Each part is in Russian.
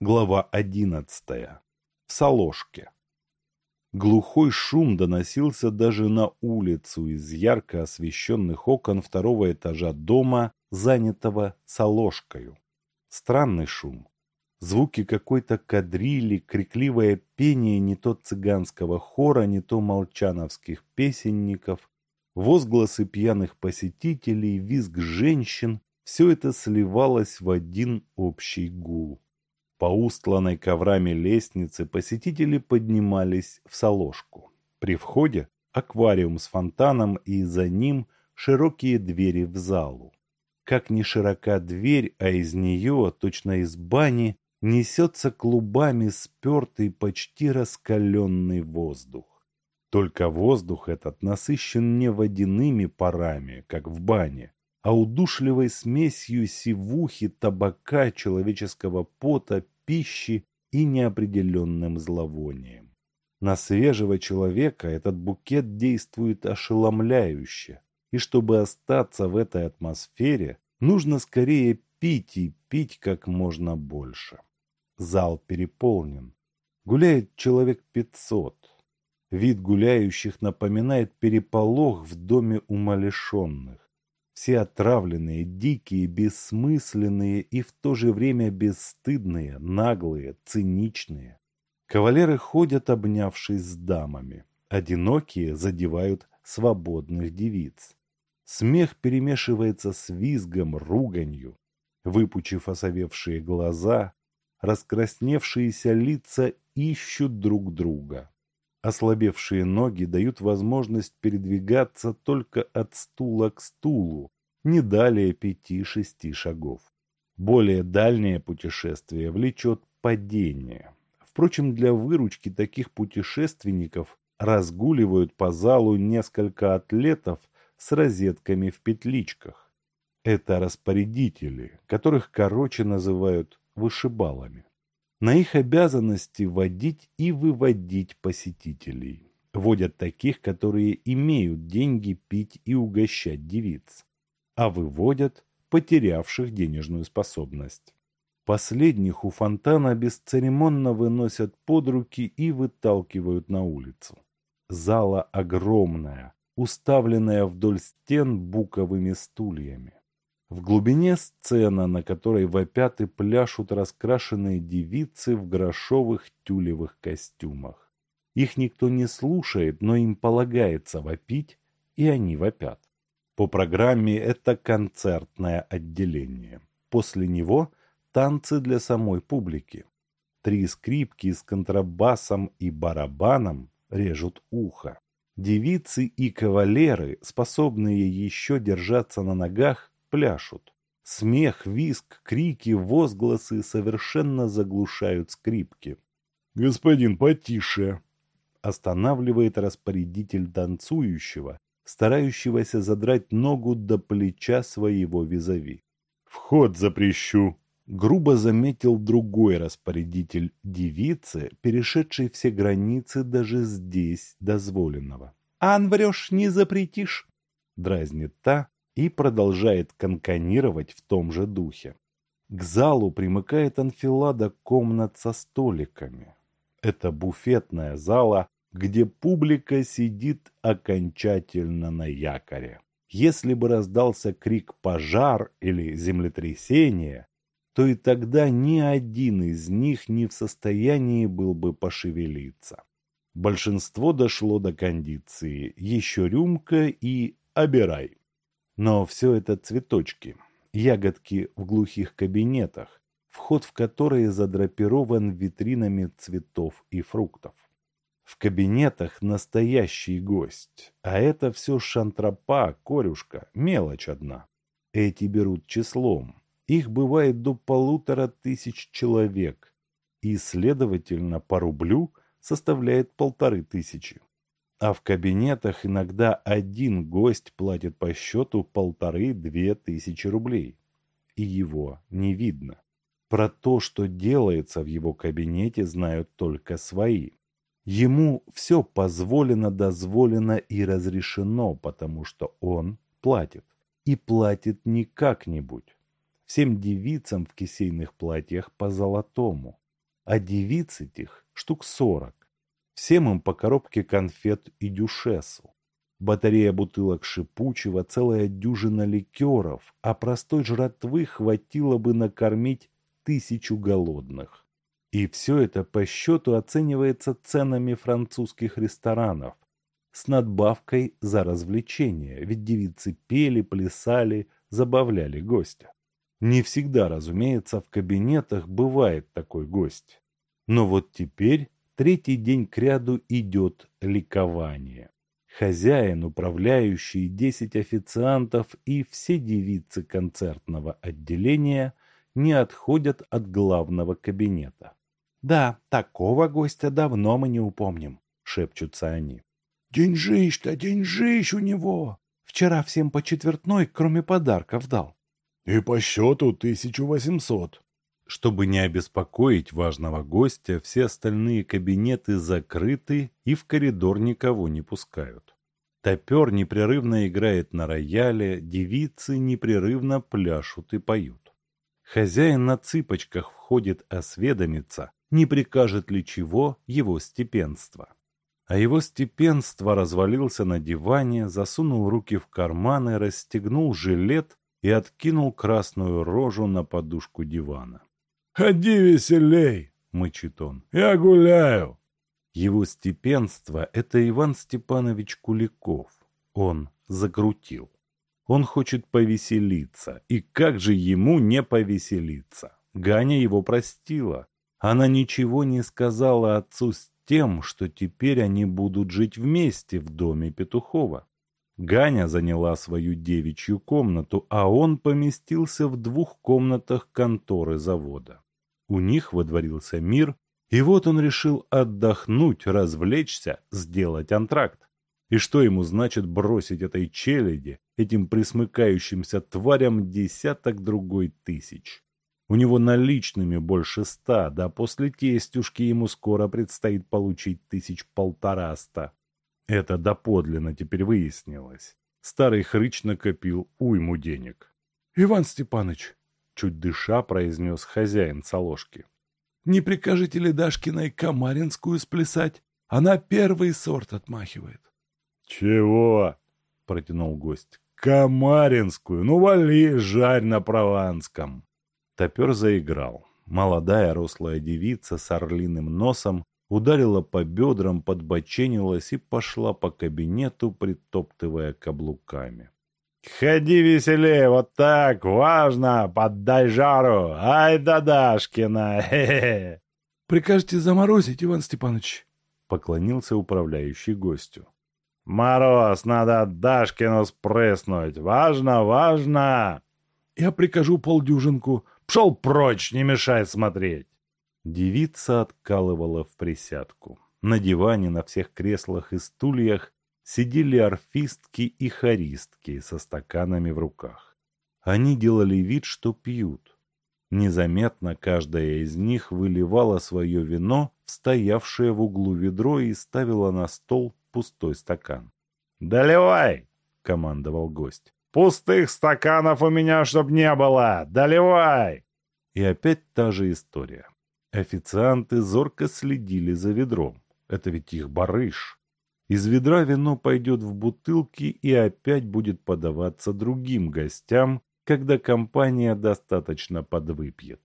Глава одиннадцатая. В Соложке. Глухой шум доносился даже на улицу из ярко освещенных окон второго этажа дома, занятого Соложкою. Странный шум. Звуки какой-то кадрили, крикливое пение не то цыганского хора, не то молчановских песенников, возгласы пьяных посетителей, визг женщин – все это сливалось в один общий гул. По устланной коврами лестнице посетители поднимались в Соложку. При входе аквариум с фонтаном и за ним широкие двери в залу. Как ни широка дверь, а из нее, точно из бани, несется клубами спертый, почти раскаленный воздух. Только воздух этот насыщен не водяными парами, как в бане, а удушливой смесью сивухи, табака, человеческого пота, пищи и неопределенным зловонием. На свежего человека этот букет действует ошеломляюще, и чтобы остаться в этой атмосфере, нужно скорее пить и пить как можно больше. Зал переполнен. Гуляет человек пятьсот. Вид гуляющих напоминает переполох в доме умалишенных. Все отравленные, дикие, бессмысленные и в то же время бесстыдные, наглые, циничные. Кавалеры ходят, обнявшись с дамами. Одинокие задевают свободных девиц. Смех перемешивается с визгом, руганью. Выпучив осовевшие глаза, раскрасневшиеся лица ищут друг друга. Ослабевшие ноги дают возможность передвигаться только от стула к стулу, не далее пяти-шести шагов. Более дальнее путешествие влечет падение. Впрочем, для выручки таких путешественников разгуливают по залу несколько атлетов с розетками в петличках. Это распорядители, которых короче называют вышибалами. На их обязанности водить и выводить посетителей. Водят таких, которые имеют деньги пить и угощать девиц, а выводят потерявших денежную способность. Последних у фонтана бесцеремонно выносят под руки и выталкивают на улицу. Зала огромная, уставленная вдоль стен буковыми стульями. В глубине сцена, на которой вопят и пляшут раскрашенные девицы в грошовых тюлевых костюмах. Их никто не слушает, но им полагается вопить, и они вопят. По программе это концертное отделение. После него танцы для самой публики. Три скрипки с контрабасом и барабаном режут ухо. Девицы и кавалеры, способные еще держаться на ногах, пляшут. Смех, виск, крики, возгласы совершенно заглушают скрипки. «Господин, потише!» Останавливает распорядитель танцующего, старающегося задрать ногу до плеча своего визави. «Вход запрещу!» Грубо заметил другой распорядитель девицы, перешедший все границы даже здесь дозволенного. «Ан врешь, не запретишь!» Дразнит та, и продолжает канканировать в том же духе. К залу примыкает анфилада комнат со столиками. Это буфетная зала, где публика сидит окончательно на якоре. Если бы раздался крик «пожар» или «землетрясение», то и тогда ни один из них не в состоянии был бы пошевелиться. Большинство дошло до кондиции «еще рюмка» и «обирай». Но все это цветочки, ягодки в глухих кабинетах, вход в которые задрапирован витринами цветов и фруктов. В кабинетах настоящий гость, а это все шантропа, корюшка, мелочь одна. Эти берут числом, их бывает до полутора тысяч человек, и, следовательно, по рублю составляет полторы тысячи. А в кабинетах иногда один гость платит по счету полторы-две тысячи рублей. И его не видно. Про то, что делается в его кабинете, знают только свои. Ему все позволено, дозволено и разрешено, потому что он платит. И платит не как-нибудь. Всем девицам в кисейных платьях по золотому. а девиц этих штук сорок. Всем им по коробке конфет и дюшесу. Батарея бутылок шипучего, целая дюжина ликеров, а простой жратвы хватило бы накормить тысячу голодных. И все это по счету оценивается ценами французских ресторанов, с надбавкой за развлечение, ведь девицы пели, плясали, забавляли гостя. Не всегда, разумеется, в кабинетах бывает такой гость. Но вот теперь третий день кряду идет ликование. Хозяин, управляющий, десять официантов и все девицы концертного отделения не отходят от главного кабинета. «Да, такого гостя давно мы не упомним», — шепчутся они. «Деньжищ-то, деньжищ у него!» «Вчера всем по четвертной, кроме подарков, дал». «И по счету тысячу восемьсот». Чтобы не обеспокоить важного гостя, все остальные кабинеты закрыты и в коридор никого не пускают. Топер непрерывно играет на рояле, девицы непрерывно пляшут и поют. Хозяин на цыпочках входит осведомиться, не прикажет ли чего его степенство. А его степенство развалился на диване, засунул руки в карманы, расстегнул жилет и откинул красную рожу на подушку дивана. «Ходи веселей!» — мычит он. «Я гуляю!» Его степенство — это Иван Степанович Куликов. Он закрутил. Он хочет повеселиться. И как же ему не повеселиться? Ганя его простила. Она ничего не сказала отцу с тем, что теперь они будут жить вместе в доме Петухова. Ганя заняла свою девичью комнату, а он поместился в двух комнатах конторы завода. У них водворился мир, и вот он решил отдохнуть, развлечься, сделать антракт. И что ему значит бросить этой челяди, этим присмыкающимся тварям десяток другой тысяч? У него наличными больше ста, да после тестюшки ему скоро предстоит получить тысяч полтораста. Это доподлинно теперь выяснилось. Старый хрыч накопил уйму денег. — Иван Степаныч, чуть дыша произнес хозяин Соложки. «Не прикажете ли Дашкиной Камаринскую сплясать? Она первый сорт отмахивает». «Чего?» — протянул гость. «Камаринскую? Ну, вали, жарь на прованском!» Топер заиграл. Молодая рослая девица с орлиным носом ударила по бедрам, подбоченилась и пошла по кабинету, притоптывая каблуками. «Ходи веселее, вот так, важно, поддай жару, ай да Дашкина, хе-хе!» «Прикажете заморозить, Иван Степанович?» — поклонился управляющий гостю. «Мороз, надо Дашкину спрыснуть, важно, важно!» «Я прикажу полдюжинку, пшел прочь, не мешай смотреть!» Девица откалывала в присядку. На диване, на всех креслах и стульях сидели орфистки и хористки со стаканами в руках. Они делали вид, что пьют. Незаметно каждая из них выливала свое вино в стоявшее в углу ведро и ставила на стол пустой стакан. «Доливай!» — командовал гость. «Пустых стаканов у меня чтоб не было! Доливай!» И опять та же история. Официанты зорко следили за ведром. Это ведь их барыш. Из ведра вино пойдет в бутылки и опять будет подаваться другим гостям, когда компания достаточно подвыпьет.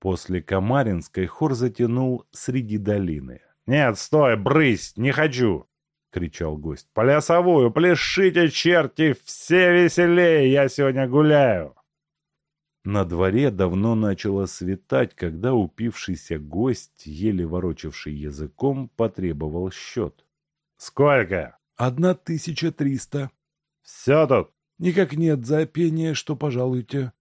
После Камаринской хор затянул среди долины. «Нет, стой, брысь, не хочу!» — кричал гость. «Плясовую, пляшите, черти, все веселее, я сегодня гуляю!» На дворе давно начало светать, когда упившийся гость, еле ворочавший языком, потребовал счет. «Сколько?» «Одна тысяча триста». «Все тут?» «Никак нет, за пение, что пожалуйте».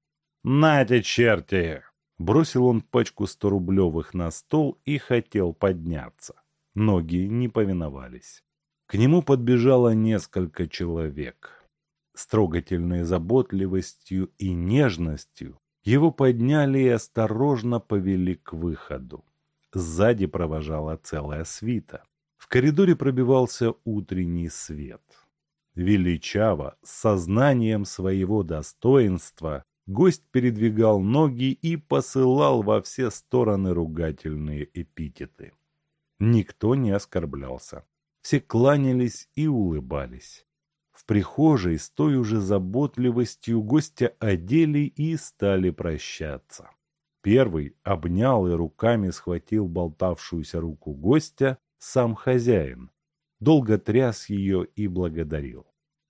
«Нате, черти!» Бросил он пачку сто-рублевых на стол и хотел подняться. Ноги не повиновались. К нему подбежало несколько человек. С трогательной заботливостью и нежностью его подняли и осторожно повели к выходу. Сзади провожала целая свита. В коридоре пробивался утренний свет. Величаво, с сознанием своего достоинства, гость передвигал ноги и посылал во все стороны ругательные эпитеты. Никто не оскорблялся. Все кланялись и улыбались. В прихожей с той уже заботливостью гостя одели и стали прощаться. Первый обнял и руками схватил болтавшуюся руку гостя сам хозяин. Долго тряс ее и благодарил.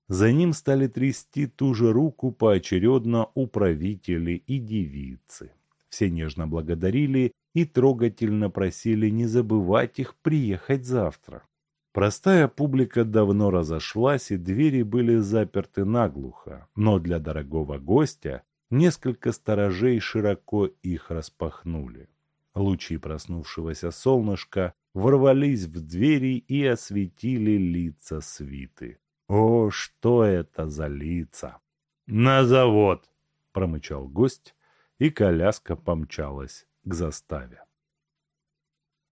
За ним стали трясти ту же руку поочередно управители и девицы. Все нежно благодарили и трогательно просили не забывать их приехать завтра. Простая публика давно разошлась, и двери были заперты наглухо, но для дорогого гостя несколько сторожей широко их распахнули. Лучи проснувшегося солнышка ворвались в двери и осветили лица свиты. О, что это за лица! На завод! промычал гость, и коляска помчалась к заставе.